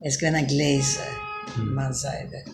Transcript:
Es gran glazer, man säger.